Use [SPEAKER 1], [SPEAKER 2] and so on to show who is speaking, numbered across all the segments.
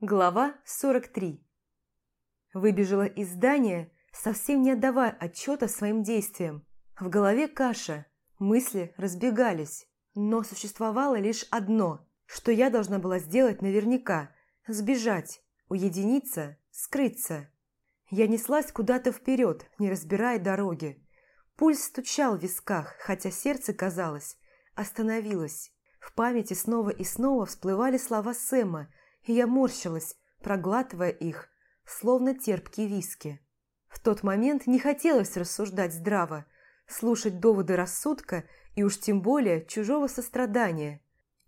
[SPEAKER 1] Глава 43 Выбежала из здания, совсем не отдавая отчета своим действиям. В голове каша, мысли разбегались, но существовало лишь одно, что я должна была сделать наверняка – сбежать, уединиться, скрыться. Я неслась куда-то вперед, не разбирая дороги. Пульс стучал в висках, хотя сердце, казалось, остановилось. В памяти снова и снова всплывали слова Сэма – и я морщилась, проглатывая их, словно терпкие виски. В тот момент не хотелось рассуждать здраво, слушать доводы рассудка и уж тем более чужого сострадания.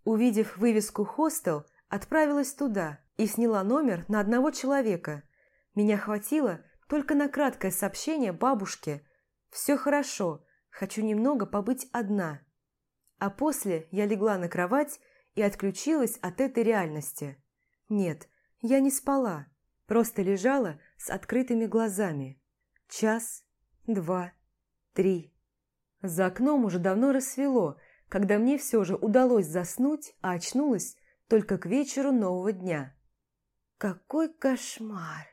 [SPEAKER 1] Увидев вывеску «Хостел», отправилась туда и сняла номер на одного человека. Меня хватило только на краткое сообщение бабушке «Все хорошо, хочу немного побыть одна». А после я легла на кровать и отключилась от этой реальности. Нет, я не спала, просто лежала с открытыми глазами. Час, два, три. За окном уже давно рассвело, когда мне все же удалось заснуть, а очнулась только к вечеру нового дня. Какой кошмар!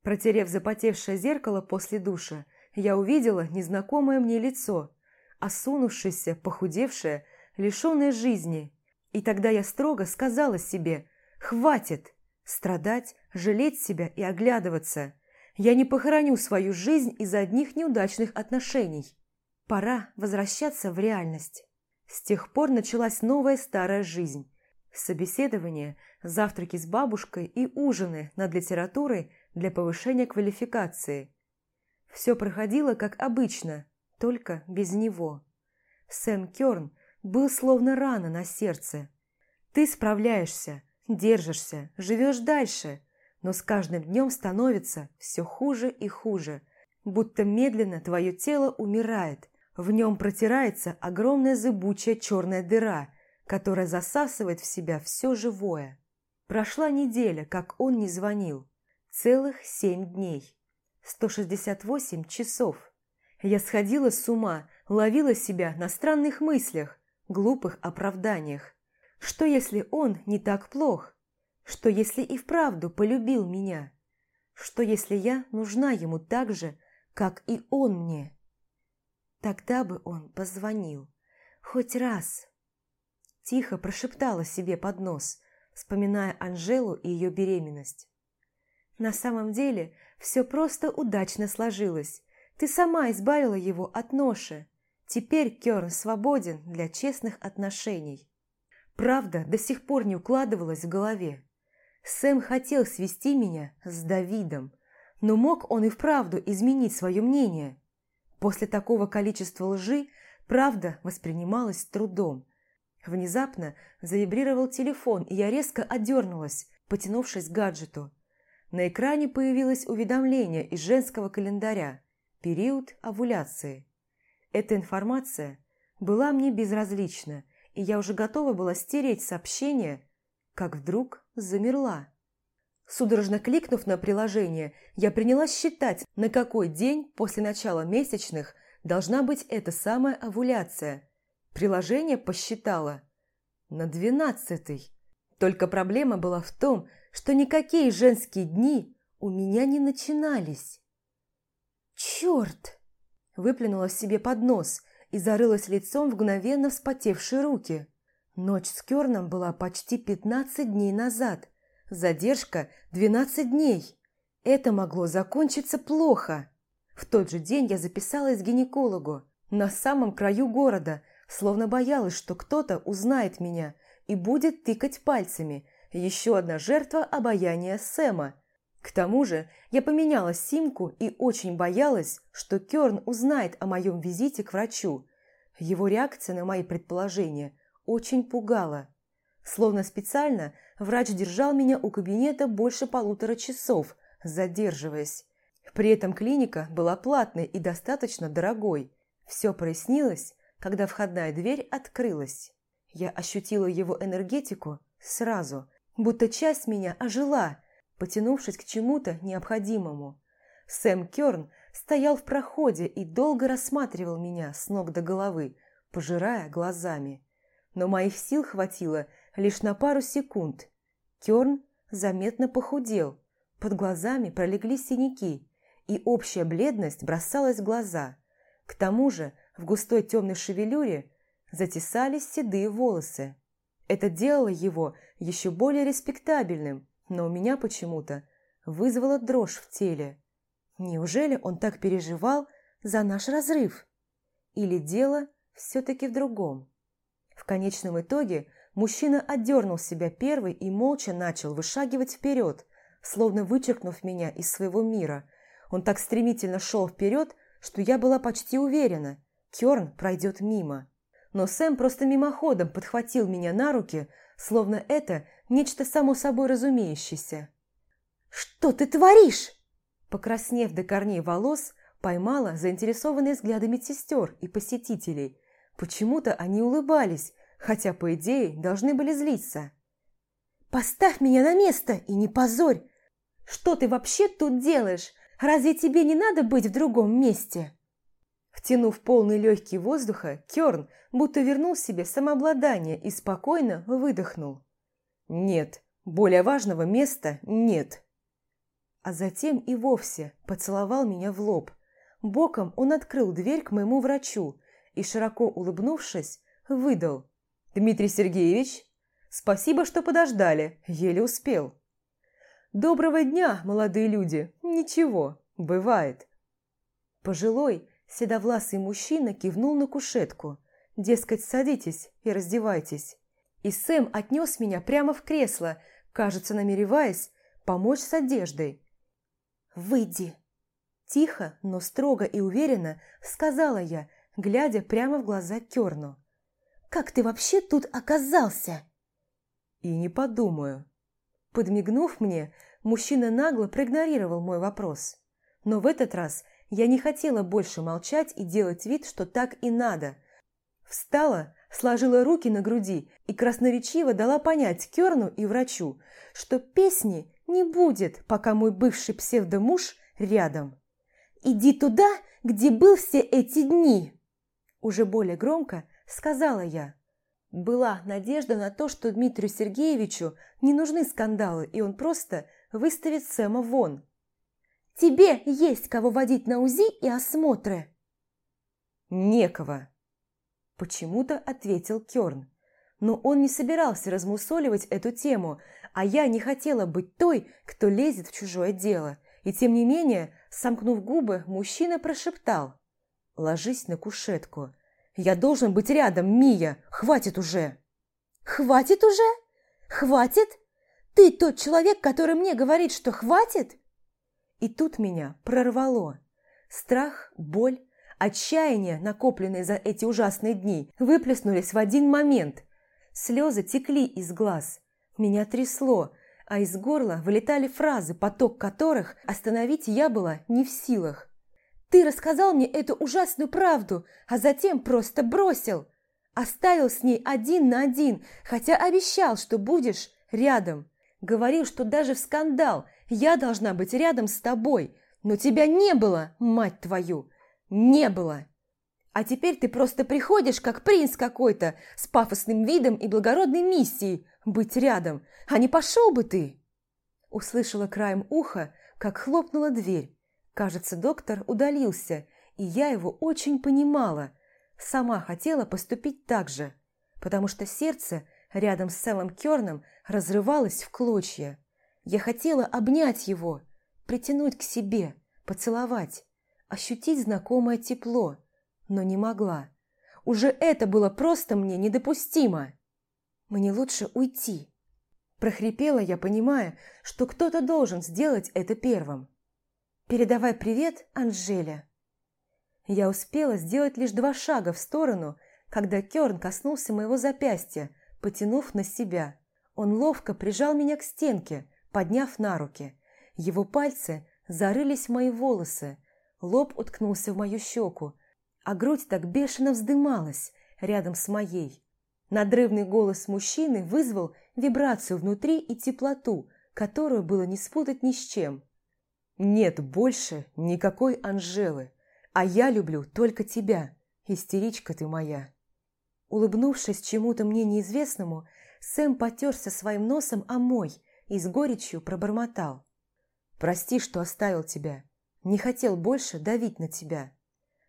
[SPEAKER 1] Протерев запотевшее зеркало после душа, я увидела незнакомое мне лицо, осунувшееся, похудевшее, лишенное жизни. И тогда я строго сказала себе, Хватит страдать, жалеть себя и оглядываться. Я не похороню свою жизнь из-за одних неудачных отношений. Пора возвращаться в реальность. С тех пор началась новая старая жизнь. Собеседование, завтраки с бабушкой и ужины над литературой для повышения квалификации. Все проходило как обычно, только без него. Сэм Кёрн был словно рана на сердце. Ты справляешься, Держишься, живешь дальше, но с каждым днем становится все хуже и хуже, будто медленно твое тело умирает, в нем протирается огромная зыбучая черная дыра, которая засасывает в себя все живое. Прошла неделя, как он не звонил. Целых семь дней. 168 часов. Я сходила с ума, ловила себя на странных мыслях, глупых оправданиях. Что, если он не так плох? Что, если и вправду полюбил меня? Что, если я нужна ему так же, как и он мне? Тогда бы он позвонил. Хоть раз. Тихо прошептала себе под нос, вспоминая Анжелу и ее беременность. На самом деле все просто удачно сложилось. Ты сама избавила его от ноши. Теперь Керн свободен для честных отношений. Правда до сих пор не укладывалась в голове. Сэм хотел свести меня с Давидом, но мог он и вправду изменить свое мнение. После такого количества лжи правда воспринималась трудом. Внезапно завибрировал телефон, и я резко отдернулась, потянувшись к гаджету. На экране появилось уведомление из женского календаря «Период овуляции». Эта информация была мне безразлична, и я уже готова была стереть сообщение, как вдруг замерла. Судорожно кликнув на приложение, я принялась считать, на какой день после начала месячных должна быть эта самая овуляция. Приложение посчитало на двенадцатый. Только проблема была в том, что никакие женские дни у меня не начинались. «Черт!» – выплюнула себе под нос и зарылась лицом в мгновенно вспотевшие руки. Ночь с Керном была почти 15 дней назад. Задержка 12 дней. Это могло закончиться плохо. В тот же день я записалась к гинекологу на самом краю города, словно боялась, что кто-то узнает меня и будет тыкать пальцами. Еще одна жертва обаяния Сэма. К тому же я поменяла симку и очень боялась, что Керн узнает о моем визите к врачу. Его реакция на мои предположения очень пугала. Словно специально врач держал меня у кабинета больше полутора часов, задерживаясь. При этом клиника была платной и достаточно дорогой. Все прояснилось, когда входная дверь открылась. Я ощутила его энергетику сразу, будто часть меня ожила, потянувшись к чему-то необходимому. Сэм Кёрн стоял в проходе и долго рассматривал меня с ног до головы, пожирая глазами. Но моих сил хватило лишь на пару секунд. Кёрн заметно похудел, под глазами пролегли синяки, и общая бледность бросалась в глаза. К тому же в густой темной шевелюре затесались седые волосы. Это делало его еще более респектабельным, но у меня почему-то вызвало дрожь в теле. Неужели он так переживал за наш разрыв? Или дело все-таки в другом? В конечном итоге мужчина отдернул себя первый и молча начал вышагивать вперед, словно вычеркнув меня из своего мира. Он так стремительно шел вперед, что я была почти уверена, Керн пройдет мимо. Но Сэм просто мимоходом подхватил меня на руки, словно это нечто само собой разумеющееся. «Что ты творишь?» Покраснев до корней волос, поймала заинтересованные взгляды медсестер и посетителей. Почему-то они улыбались, хотя, по идее, должны были злиться. «Поставь меня на место и не позорь! Что ты вообще тут делаешь? Разве тебе не надо быть в другом месте?» Втянув полный легкий воздуха, Керн будто вернул себе самообладание и спокойно выдохнул. «Нет, более важного места нет». А затем и вовсе поцеловал меня в лоб. Боком он открыл дверь к моему врачу и, широко улыбнувшись, выдал. «Дмитрий Сергеевич, спасибо, что подождали, еле успел». «Доброго дня, молодые люди! Ничего, бывает». Пожилой, седовласый мужчина кивнул на кушетку. Дескать, садитесь и раздевайтесь. И Сэм отнес меня прямо в кресло, кажется, намереваясь помочь с одеждой. «Выйди!» Тихо, но строго и уверенно сказала я, глядя прямо в глаза Керну. «Как ты вообще тут оказался?» «И не подумаю». Подмигнув мне, мужчина нагло проигнорировал мой вопрос. Но в этот раз я не хотела больше молчать и делать вид, что так и надо. Встала, сложила руки на груди и красноречиво дала понять Керну и врачу, что песни не будет, пока мой бывший псевдомуж рядом. «Иди туда, где был все эти дни!» Уже более громко сказала я. Была надежда на то, что Дмитрию Сергеевичу не нужны скандалы, и он просто выставит Сэма вон. Тебе есть кого водить на УЗИ и осмотры?» «Некого», – почему-то ответил Кёрн. Но он не собирался размусоливать эту тему, а я не хотела быть той, кто лезет в чужое дело. И тем не менее, сомкнув губы, мужчина прошептал. «Ложись на кушетку. Я должен быть рядом, Мия! Хватит уже!» «Хватит уже? Хватит? Ты тот человек, который мне говорит, что хватит?» И тут меня прорвало. Страх, боль, отчаяние, накопленные за эти ужасные дни, выплеснулись в один момент. Слезы текли из глаз. Меня трясло, а из горла вылетали фразы, поток которых остановить я была не в силах. «Ты рассказал мне эту ужасную правду, а затем просто бросил. Оставил с ней один на один, хотя обещал, что будешь рядом. Говорил, что даже в скандал – я должна быть рядом с тобой, но тебя не было, мать твою, не было. А теперь ты просто приходишь, как принц какой-то, с пафосным видом и благородной миссией быть рядом, а не пошел бы ты!» Услышала краем уха, как хлопнула дверь. Кажется, доктор удалился, и я его очень понимала. Сама хотела поступить так же, потому что сердце рядом с Сэмом Керном разрывалось в клочья. Я хотела обнять его, притянуть к себе, поцеловать, ощутить знакомое тепло, но не могла. Уже это было просто мне недопустимо. Мне лучше уйти. Прохрипела я, понимая, что кто-то должен сделать это первым. «Передавай привет, Анжеле». Я успела сделать лишь два шага в сторону, когда Керн коснулся моего запястья, потянув на себя. Он ловко прижал меня к стенке, подняв на руки. Его пальцы зарылись в мои волосы, лоб уткнулся в мою щеку, а грудь так бешено вздымалась рядом с моей. Надрывный голос мужчины вызвал вибрацию внутри и теплоту, которую было не спутать ни с чем. «Нет больше никакой Анжелы, а я люблю только тебя, истеричка ты моя». Улыбнувшись чему-то мне неизвестному, Сэм потерся своим носом о мой и с горечью пробормотал. «Прости, что оставил тебя. Не хотел больше давить на тебя.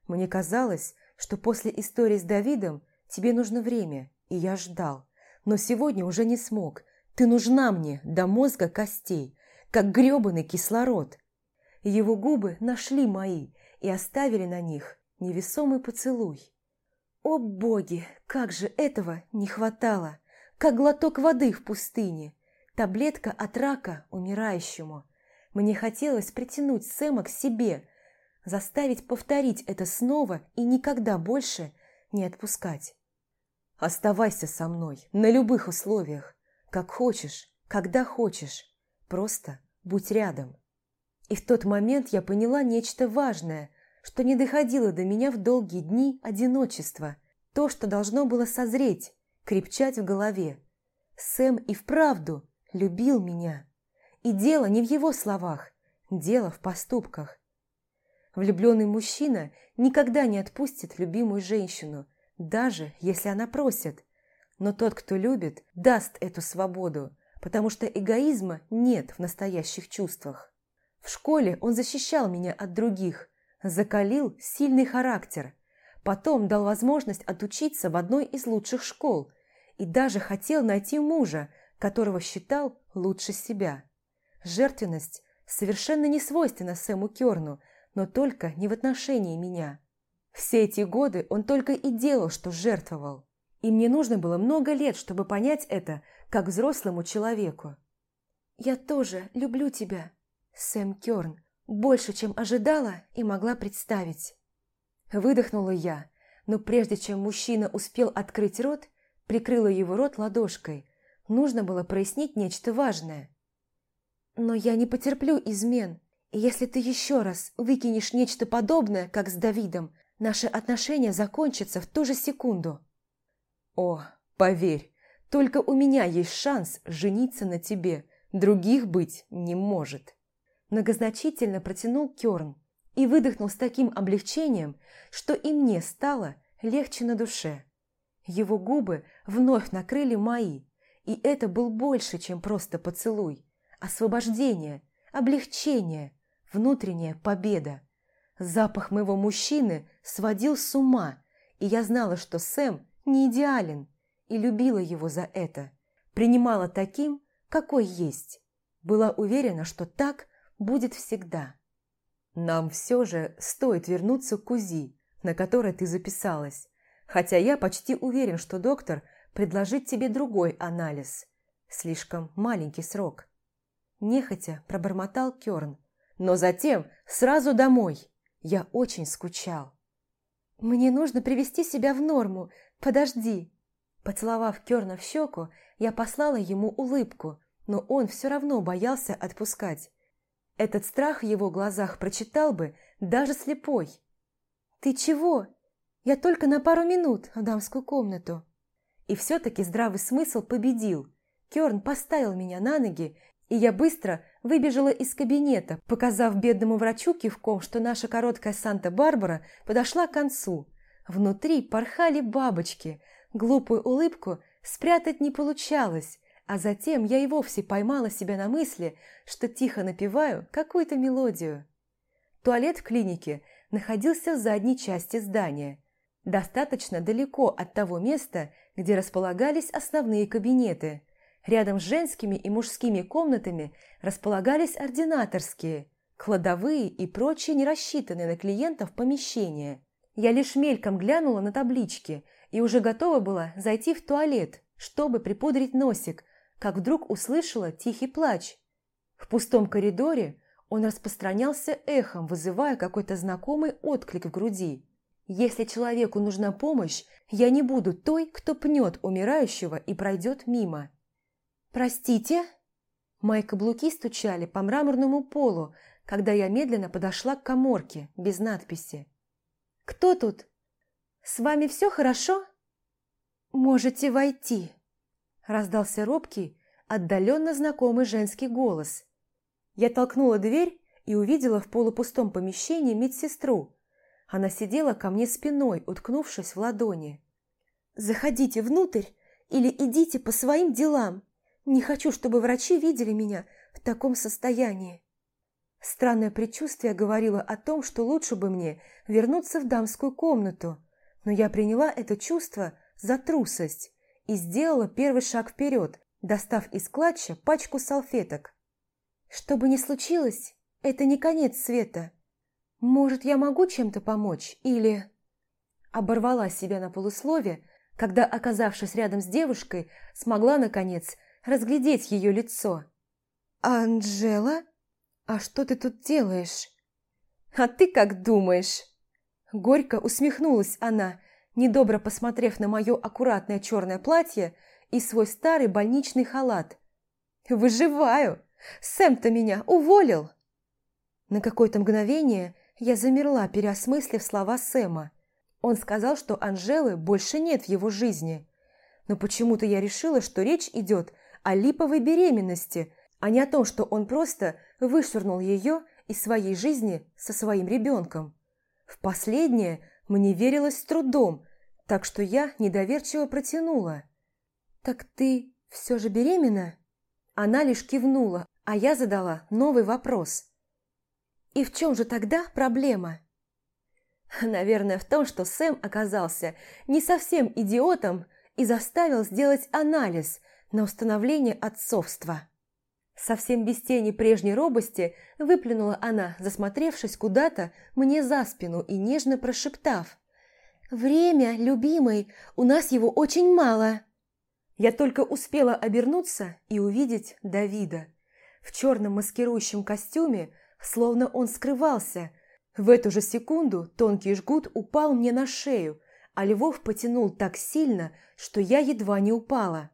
[SPEAKER 1] Мне казалось, что после истории с Давидом тебе нужно время, и я ждал. Но сегодня уже не смог. Ты нужна мне до мозга костей, как грёбаный кислород». Его губы нашли мои и оставили на них невесомый поцелуй. О боги, как же этого не хватало! Как глоток воды в пустыне, таблетка от рака умирающему. Мне хотелось притянуть Сэма к себе, заставить повторить это снова и никогда больше не отпускать. Оставайся со мной на любых условиях, как хочешь, когда хочешь, просто будь рядом. И в тот момент я поняла нечто важное – что не доходило до меня в долгие дни одиночества, то, что должно было созреть, крепчать в голове. Сэм и вправду любил меня. И дело не в его словах, дело в поступках. Влюбленный мужчина никогда не отпустит любимую женщину, даже если она просит. Но тот, кто любит, даст эту свободу, потому что эгоизма нет в настоящих чувствах. В школе он защищал меня от других, закалил сильный характер, потом дал возможность отучиться в одной из лучших школ и даже хотел найти мужа, которого считал лучше себя. Жертвенность совершенно не свойственна Сэму Керну, но только не в отношении меня. Все эти годы он только и делал, что жертвовал. И мне нужно было много лет, чтобы понять это, как взрослому человеку. «Я тоже люблю тебя, Сэм Керн», больше, чем ожидала и могла представить. Выдохнула я, но прежде чем мужчина успел открыть рот, прикрыла его рот ладошкой. Нужно было прояснить нечто важное. «Но я не потерплю измен, и если ты еще раз выкинешь нечто подобное, как с Давидом, наши отношения закончатся в ту же секунду». «О, поверь, только у меня есть шанс жениться на тебе, других быть не может». Многозначительно протянул Кёрн и выдохнул с таким облегчением, что и мне стало легче на душе. Его губы вновь накрыли мои, и это был больше, чем просто поцелуй. Освобождение, облегчение, внутренняя победа. Запах моего мужчины сводил с ума, и я знала, что Сэм не идеален, и любила его за это. Принимала таким, какой есть. Была уверена, что так будет всегда. Нам все же стоит вернуться к УЗИ, на которой ты записалась, хотя я почти уверен, что доктор предложит тебе другой анализ. Слишком маленький срок. Нехотя пробормотал Керн, но затем сразу домой. Я очень скучал. «Мне нужно привести себя в норму. Подожди!» Поцеловав Керна в щеку, я послала ему улыбку, но он все равно боялся отпускать. Этот страх в его глазах прочитал бы даже слепой. «Ты чего? Я только на пару минут в дамскую комнату». И все-таки здравый смысл победил. Керн поставил меня на ноги, и я быстро выбежала из кабинета, показав бедному врачу кивком, что наша короткая Санта-Барбара подошла к концу. Внутри порхали бабочки. Глупую улыбку спрятать не получалось, а затем я и вовсе поймала себя на мысли, что тихо напеваю какую-то мелодию. Туалет в клинике находился в задней части здания, достаточно далеко от того места, где располагались основные кабинеты. Рядом с женскими и мужскими комнатами располагались ординаторские, кладовые и прочие не рассчитанные на клиентов помещения. Я лишь мельком глянула на таблички и уже готова была зайти в туалет, чтобы припудрить носик, как вдруг услышала тихий плач. В пустом коридоре он распространялся эхом, вызывая какой-то знакомый отклик в груди. Если человеку нужна помощь, я не буду той, кто пнет умирающего и пройдет мимо. «Простите?» Мои каблуки стучали по мраморному полу, когда я медленно подошла к коморке, без надписи. «Кто тут? С вами все хорошо?» «Можете войти», раздался робкий, отдаленно знакомый женский голос. Я толкнула дверь и увидела в полупустом помещении медсестру. Она сидела ко мне спиной, уткнувшись в ладони. «Заходите внутрь или идите по своим делам. Не хочу, чтобы врачи видели меня в таком состоянии. Странное предчувствие говорило о том, что лучше бы мне вернуться в дамскую комнату, но я приняла это чувство за трусость и сделала первый шаг вперед, достав из клатча пачку салфеток. Что бы ни случилось, это не конец света. Может, я могу чем-то помочь или... Оборвала себя на полуслове, когда, оказавшись рядом с девушкой, смогла, наконец, разглядеть ее лицо. «Анжела?» «А что ты тут делаешь?» «А ты как думаешь?» Горько усмехнулась она, недобро посмотрев на мое аккуратное черное платье и свой старый больничный халат. «Выживаю! Сэм-то меня уволил!» На какое-то мгновение я замерла, переосмыслив слова Сэма. Он сказал, что Анжелы больше нет в его жизни. Но почему-то я решила, что речь идет о липовой беременности, а не о том, что он просто вышвырнул ее из своей жизни со своим ребенком. В последнее мне верилось с трудом, так что я недоверчиво протянула. «Так ты все же беременна?» Она лишь кивнула, а я задала новый вопрос. «И в чем же тогда проблема?» Наверное, в том, что Сэм оказался не совсем идиотом и заставил сделать анализ на установление отцовства. Совсем без тени прежней робости выплюнула она, засмотревшись куда-то мне за спину и нежно прошептав. «Время, любимый, у нас его очень мало». Я только успела обернуться и увидеть Давида. В черном маскирующем костюме, словно он скрывался. В эту же секунду тонкий жгут упал мне на шею, а Львов потянул так сильно, что я едва не упала.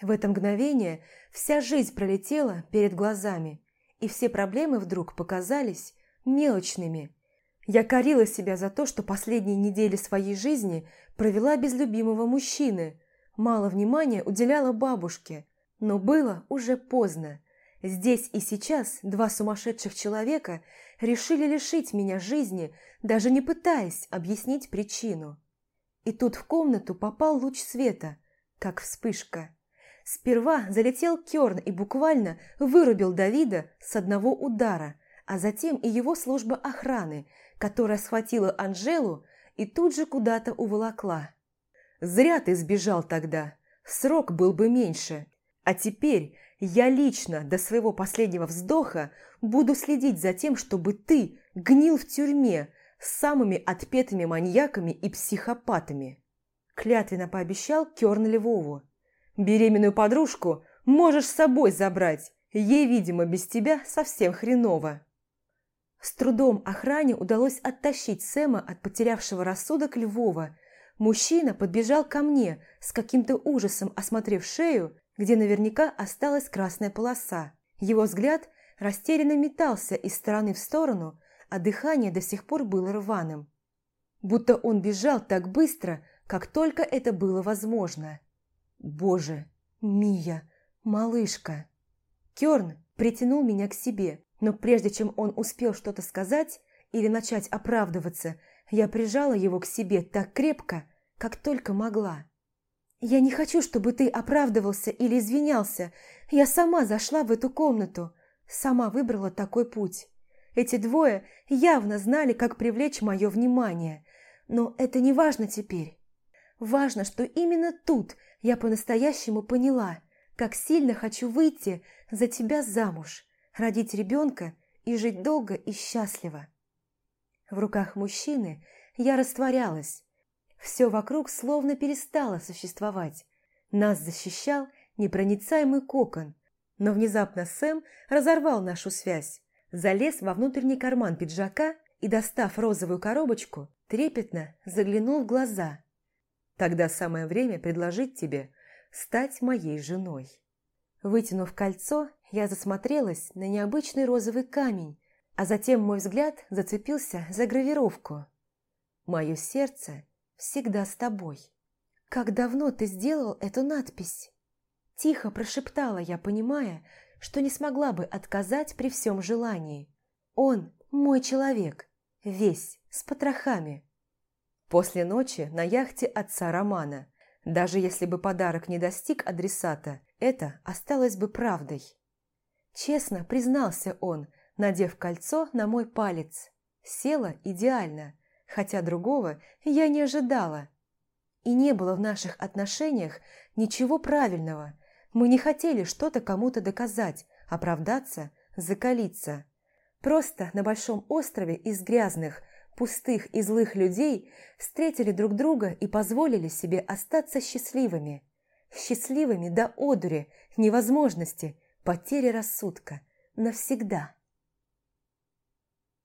[SPEAKER 1] В это мгновение вся жизнь пролетела перед глазами, и все проблемы вдруг показались мелочными. Я корила себя за то, что последние недели своей жизни провела без любимого мужчины, мало внимания уделяла бабушке, но было уже поздно. Здесь и сейчас два сумасшедших человека решили лишить меня жизни, даже не пытаясь объяснить причину. И тут в комнату попал луч света, как вспышка. Сперва залетел Керн и буквально вырубил Давида с одного удара, а затем и его служба охраны, которая схватила Анжелу и тут же куда-то уволокла. «Зря ты сбежал тогда, срок был бы меньше. А теперь я лично до своего последнего вздоха буду следить за тем, чтобы ты гнил в тюрьме с самыми отпетыми маньяками и психопатами». Клятвенно пообещал Керн Львову. Беременную подружку можешь с собой забрать. Ей, видимо, без тебя совсем хреново. С трудом охране удалось оттащить Сэма от потерявшего рассудок Львова. Мужчина подбежал ко мне, с каким-то ужасом осмотрев шею, где наверняка осталась красная полоса. Его взгляд растерянно метался из стороны в сторону, а дыхание до сих пор было рваным. Будто он бежал так быстро, как только это было возможно. Боже, Мия, малышка. Кёрн притянул меня к себе, но прежде чем он успел что-то сказать или начать оправдываться, я прижала его к себе так крепко, как только могла. «Я не хочу, чтобы ты оправдывался или извинялся. Я сама зашла в эту комнату, сама выбрала такой путь. Эти двое явно знали, как привлечь мое внимание, но это не важно теперь. Важно, что именно тут я по-настоящему поняла, как сильно хочу выйти за тебя замуж, родить ребенка и жить долго и счастливо. В руках мужчины я растворялась. Все вокруг словно перестало существовать. Нас защищал непроницаемый кокон, но внезапно Сэм разорвал нашу связь, залез во внутренний карман пиджака и, достав розовую коробочку, трепетно заглянул в глаза – Тогда самое время предложить тебе стать моей женой. Вытянув кольцо, я засмотрелась на необычный розовый камень, а затем мой взгляд зацепился за гравировку. «Мое сердце всегда с тобой». «Как давно ты сделал эту надпись?» Тихо прошептала я, понимая, что не смогла бы отказать при всем желании. «Он мой человек, весь, с потрохами, После ночи на яхте отца Романа. Даже если бы подарок не достиг адресата, это осталось бы правдой. Честно признался он, надев кольцо на мой палец. Села идеально, хотя другого я не ожидала. И не было в наших отношениях ничего правильного. Мы не хотели что-то кому-то доказать, оправдаться, закалиться. Просто на большом острове из грязных, пустых и злых людей встретили друг друга и позволили себе остаться счастливыми. Счастливыми до одури, невозможности, потери рассудка. Навсегда.